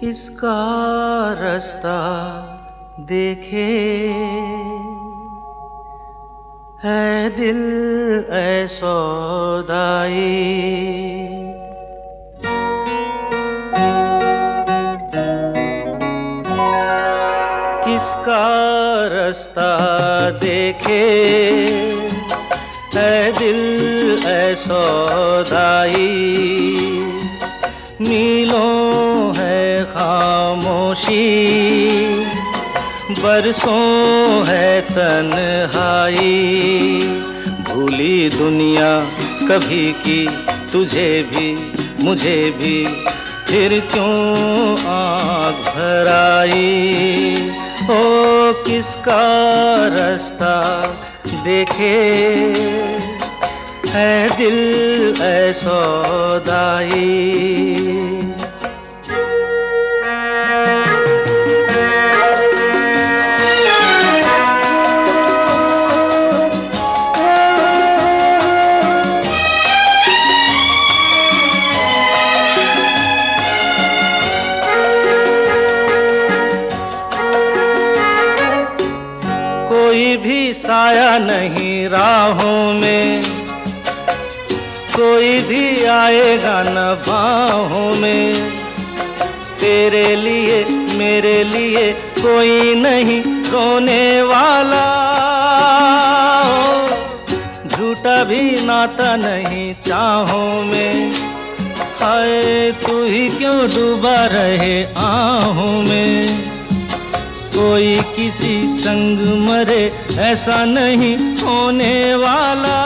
किसका रास्ता देखे? है दिल ऐ सौदाई। किसका रास्ता देखे है दिल, ऐ सौदाई। मीलों है खामोशी, बरसों है तन्हाई। भूली दुनिया कभी की, तुझे भी, मुझे भी, फिर क्यों आग भराई? किसका रास्ता देखे? है दिल ऐ सौदाई। कोई भी साया नहीं राहों में। कोई भी आएगा न बाहों में। तेरे लिए, मेरे लिए कोई नहीं रोने वाला। झूठा भी नाता नहीं चाहों में। हाय, तू ही क्यों डूबा रहे आहों में? कोई किसी संग मरे, ऐसा नहीं होने वाला।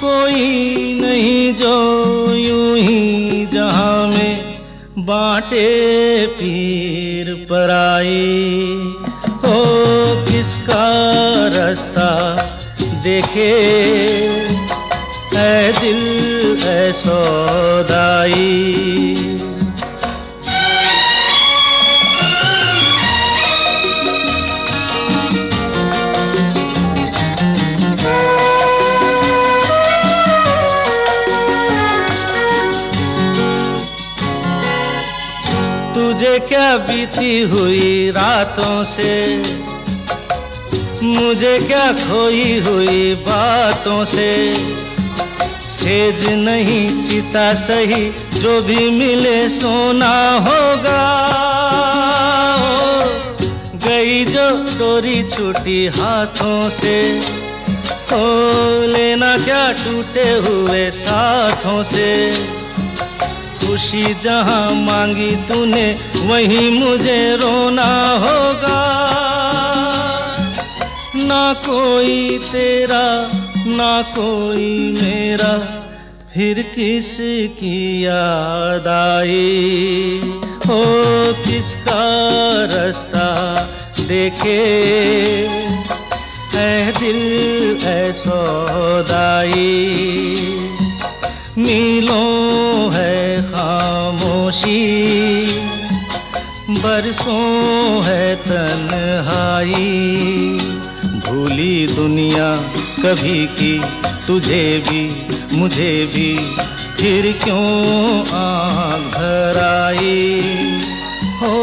कोई नहीं जो यूँ ही जहाँ में बांटे पीर पराई। हो किसका रास्ता देखे? है दिल है सौदाई। तुझे क्या बीती हुई रातों से? मुझे क्या खोई हुई बातों से? सेज नहीं, चिता सही, जो भी मिले सोना होगा। गई जो डोरी छूटी हाथों से। ओ, लेना क्या टूटे हुए साथों से? खुशी जहाँ मांगी तूने, वहीं मुझे रोना होगा। ना कोई तेरा, ना कोई मेरा, फिर किस की याद आई? हो किसका रास्ता देखे? है दिल है सौदाई। मीलों खामोशी, बरसों है तन्हाई। भूली दुनिया कभी की, तुझे भी, मुझे भी, फिर क्यों आर आई हो